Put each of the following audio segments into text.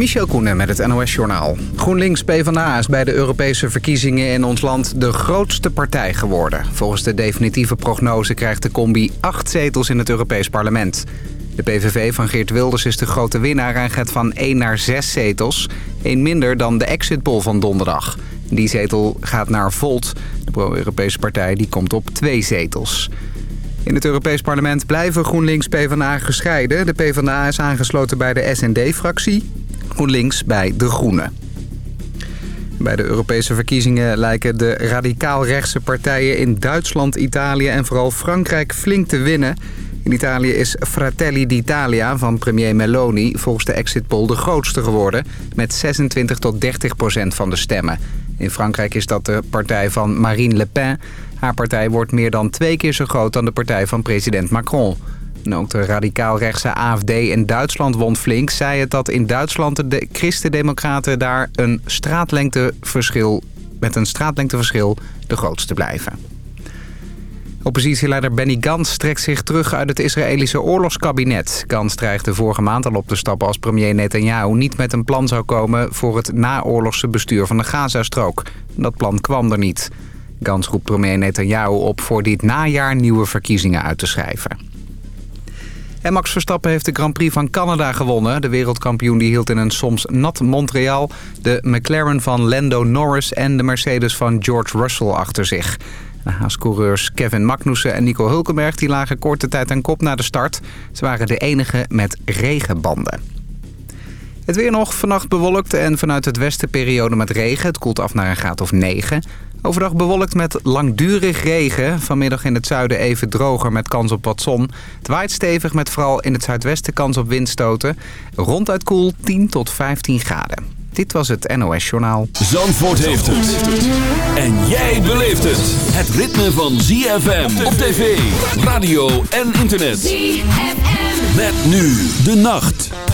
Michel Koenen met het NOS-journaal. GroenLinks PvdA is bij de Europese verkiezingen in ons land de grootste partij geworden. Volgens de definitieve prognose krijgt de combi acht zetels in het Europees Parlement. De PVV van Geert Wilders is de grote winnaar en gaat van 1 naar 6 zetels. één minder dan de exit poll van donderdag. Die zetel gaat naar Volt. De pro-Europese partij die komt op twee zetels. In het Europees Parlement blijven GroenLinks PvdA gescheiden. De PvdA is aangesloten bij de SND-fractie. GroenLinks bij De Groenen. Bij de Europese verkiezingen lijken de radicaal-rechtse partijen in Duitsland, Italië en vooral Frankrijk flink te winnen. In Italië is Fratelli d'Italia van premier Meloni volgens de exit poll de grootste geworden... met 26 tot 30 procent van de stemmen. In Frankrijk is dat de partij van Marine Le Pen. Haar partij wordt meer dan twee keer zo groot dan de partij van president Macron. En ook de radicaal-rechtse AFD in Duitsland won flink. Zei het dat in Duitsland de christendemocraten daar een straatlengteverschil, met een straatlengteverschil de grootste blijven. Oppositieleider Benny Gantz trekt zich terug uit het Israëlische oorlogskabinet. Gantz dreigde vorige maand al op te stappen als premier Netanyahu niet met een plan zou komen voor het naoorlogse bestuur van de Gazastrook. Dat plan kwam er niet. Gantz roept premier Netanyahu op voor dit najaar nieuwe verkiezingen uit te schrijven. En Max Verstappen heeft de Grand Prix van Canada gewonnen. De wereldkampioen die hield in een soms nat Montreal... de McLaren van Lando Norris en de Mercedes van George Russell achter zich. De Haas-coureurs Kevin Magnussen en Nico Hulkenberg die lagen korte tijd aan kop na de start. Ze waren de enige met regenbanden. Het weer nog, vannacht bewolkt en vanuit het westen periode met regen. Het koelt af naar een graad of 9. Overdag bewolkt met langdurig regen. Vanmiddag in het zuiden even droger met kans op wat zon. Het waait stevig met vooral in het zuidwesten kans op windstoten. Ronduit koel 10 tot 15 graden. Dit was het NOS Journaal. Zandvoort heeft het. En jij beleeft het. Het ritme van ZFM op tv, radio en internet. ZFM. Met nu de nacht.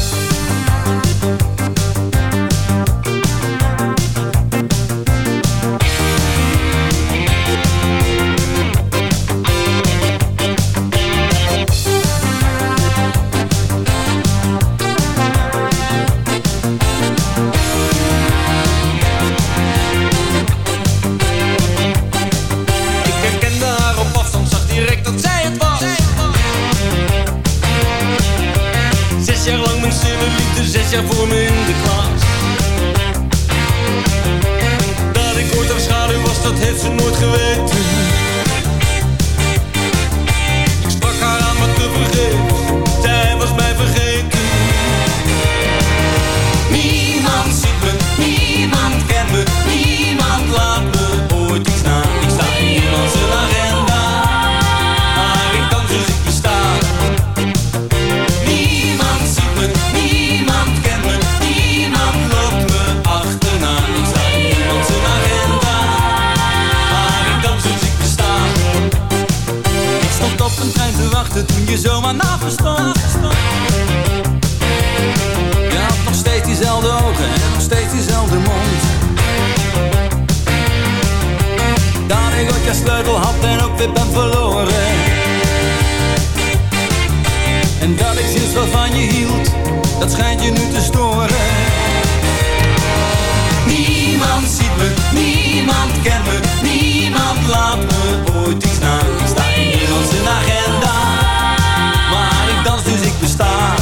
Dat schijnt je nu te storen. Niemand ziet me, niemand kent me, niemand laat me ooit iets na. Ik sta in zijn agenda, maar ik dans dus ik besta.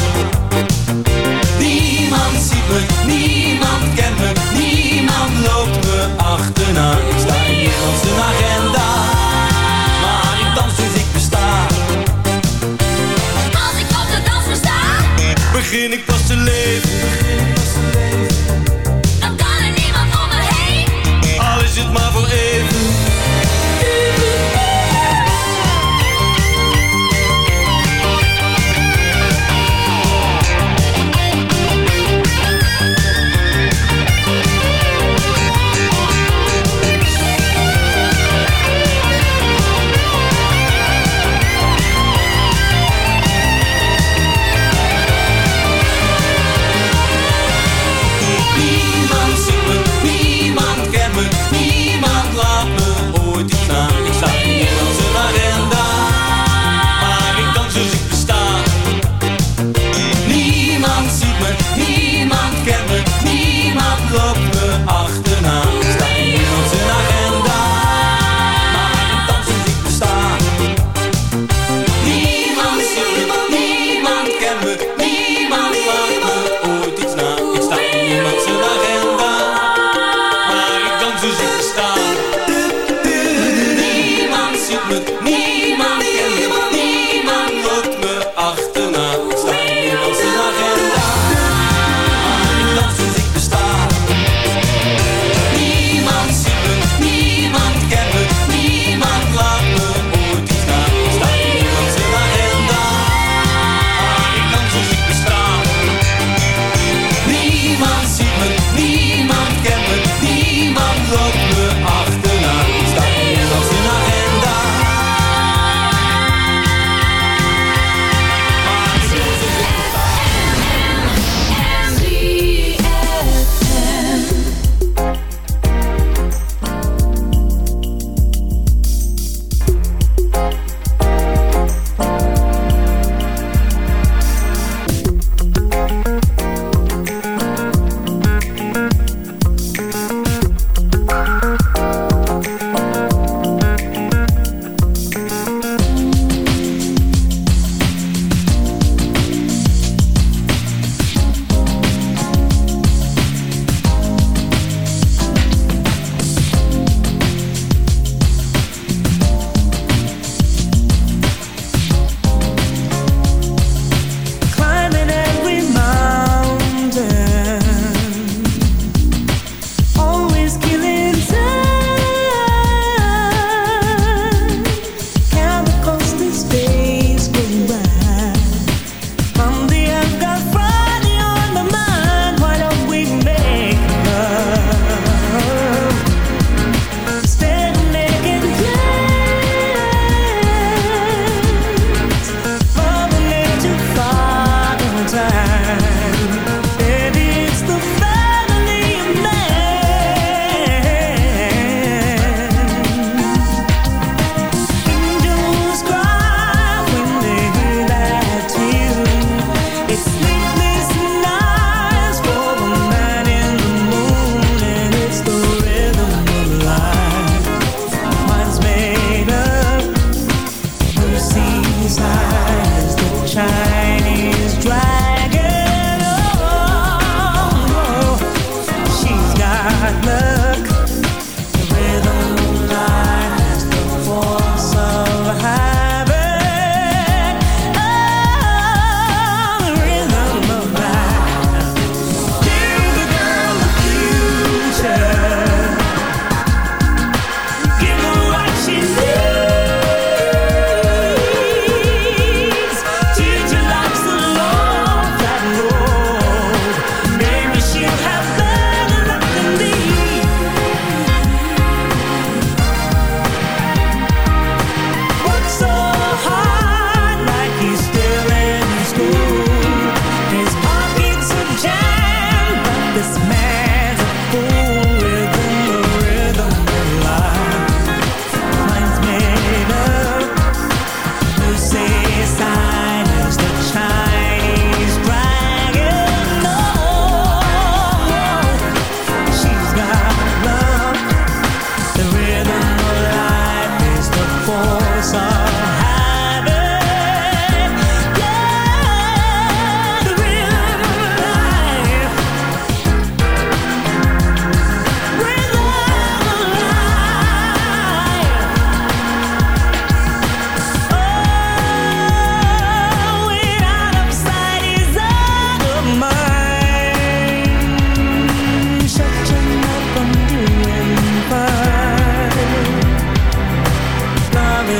Niemand ziet me, niemand kent me, niemand loopt me achterna. Ik sta in zijn agenda, maar ik dans dus ik besta. Als ik op de dans sta, Begin ik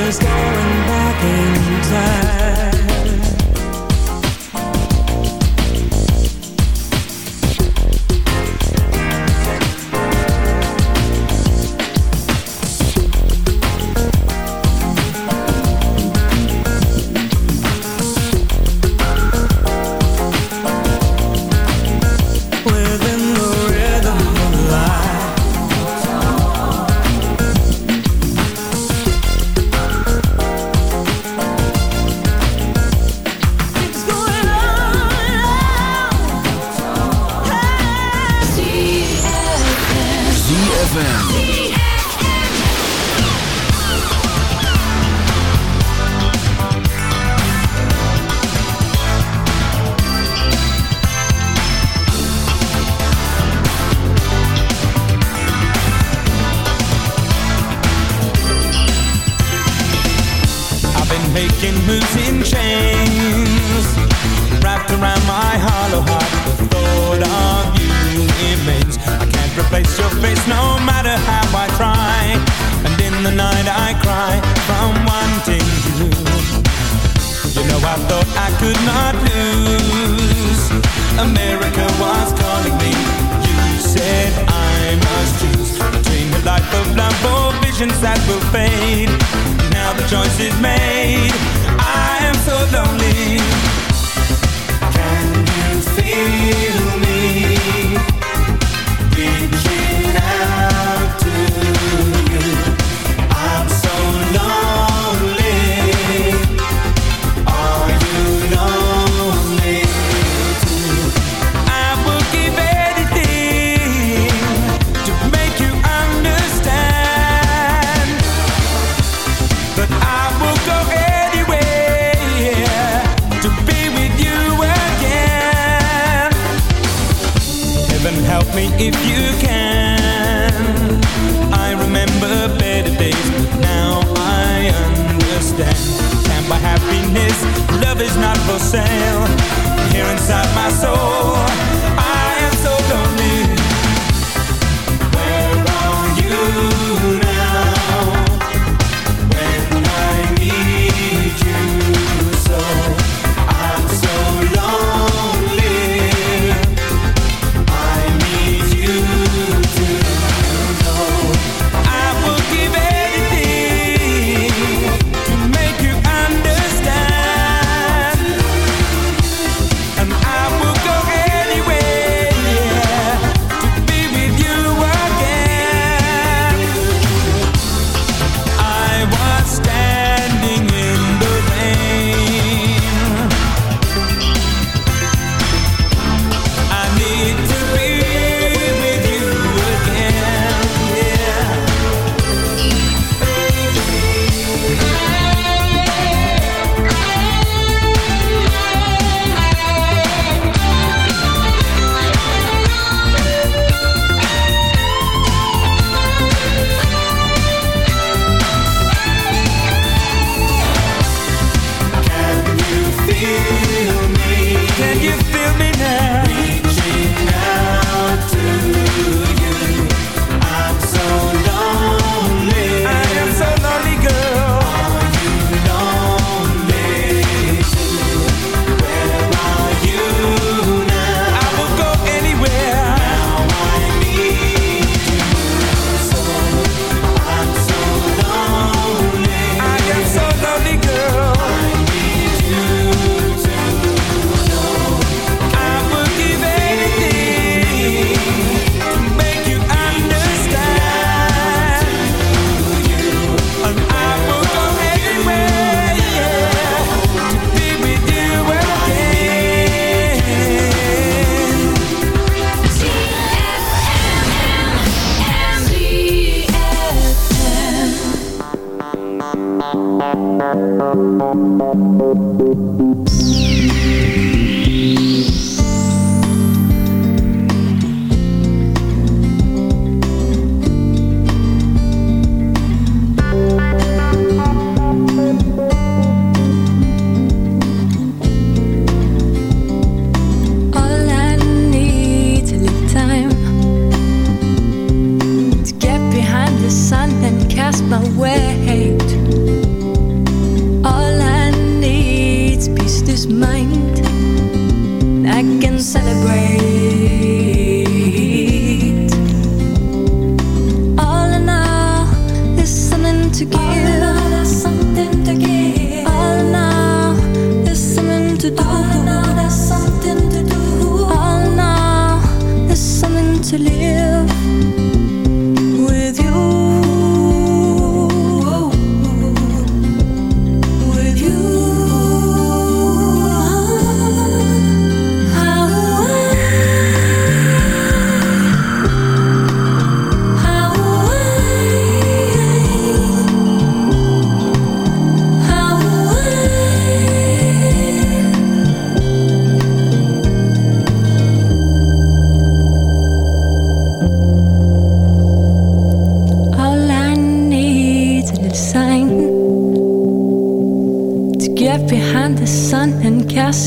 is going back in time.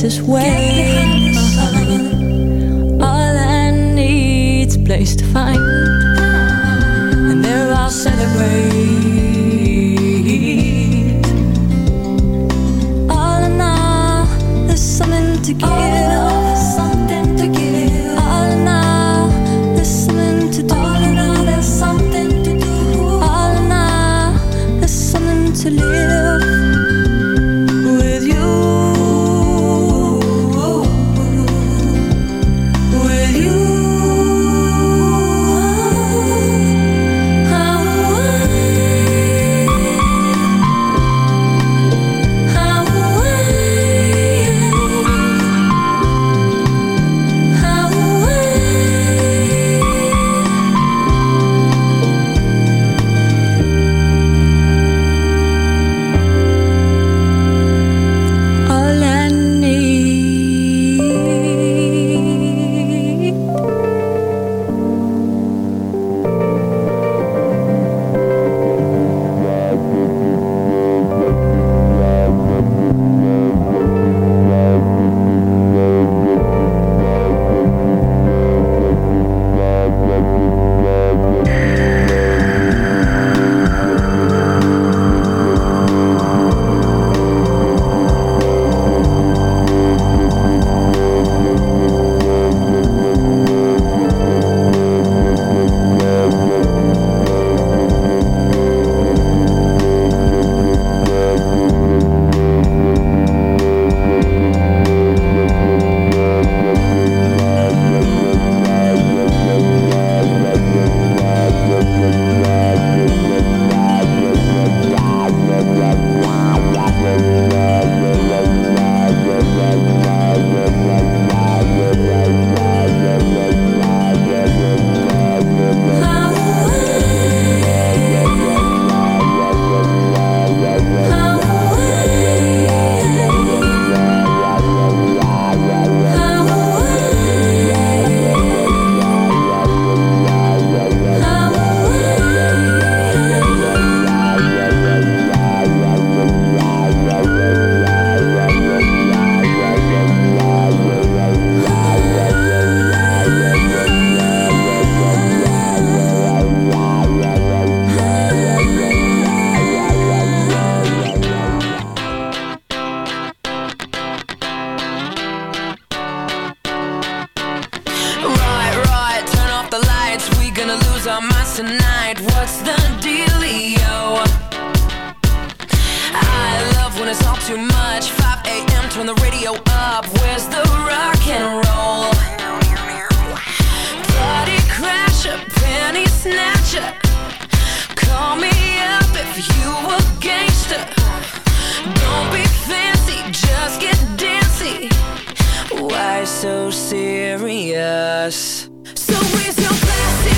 this way. serious. So where's your glasses?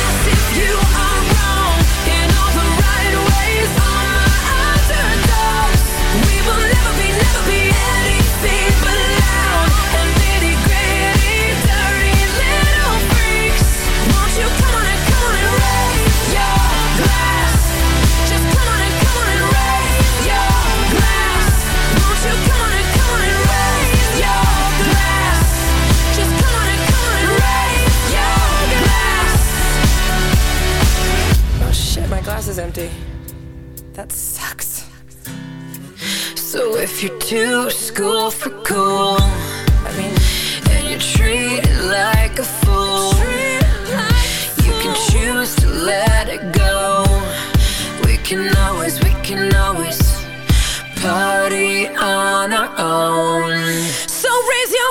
that sucks. So if you're too school for cool, I mean, and you treat it like a fool, like you can choose to let it go. We can always, we can always party on our own. So raise your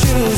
choose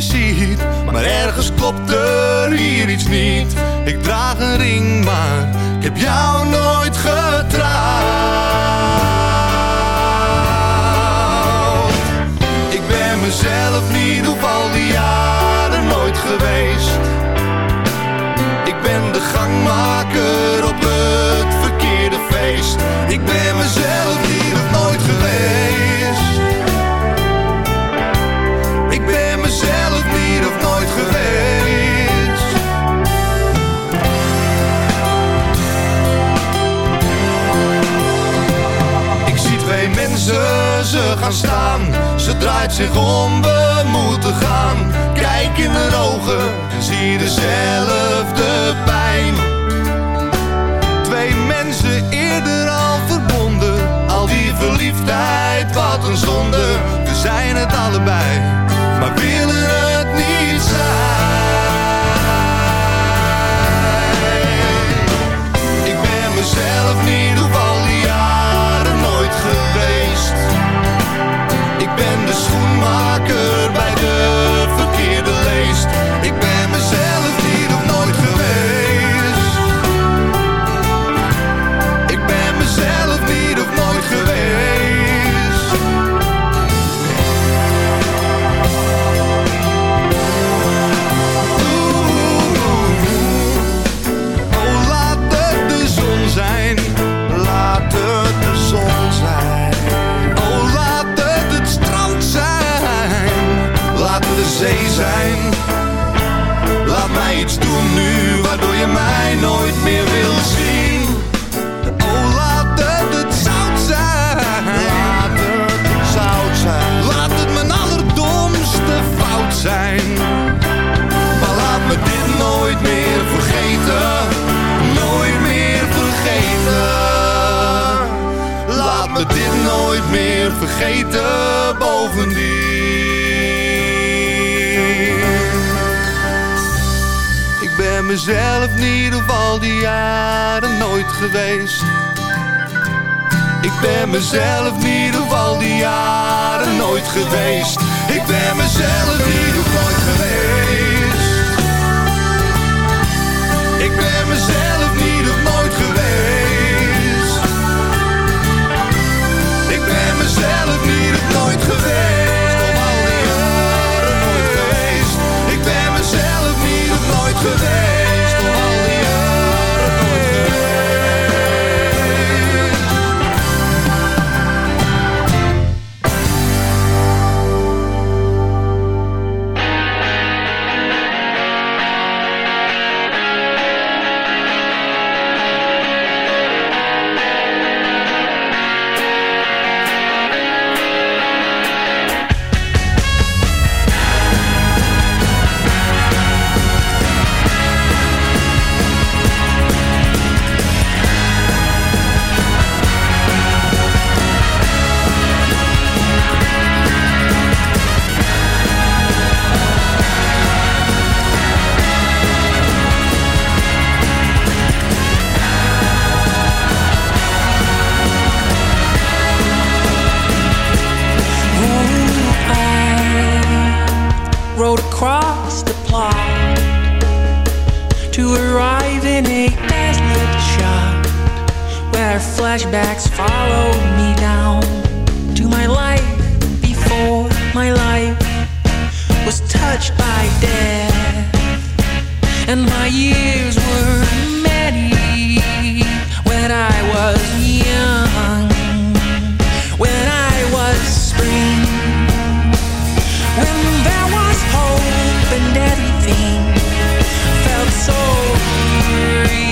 ziet. Maar ergens klopt er hier iets niet. Ik draag een ring, maar ik heb jou nooit getrouwd. Ik ben mezelf niet op al die jaren nooit geweest. Ik ben de gangmaker op een meer vergeten bovendien. Ik ben mezelf niet ieder al die jaren nooit geweest. Ik ben mezelf niet ieder al die jaren nooit geweest. Ik ben mezelf niet nooit geweest. Ik ben mezelf. geweest. so free.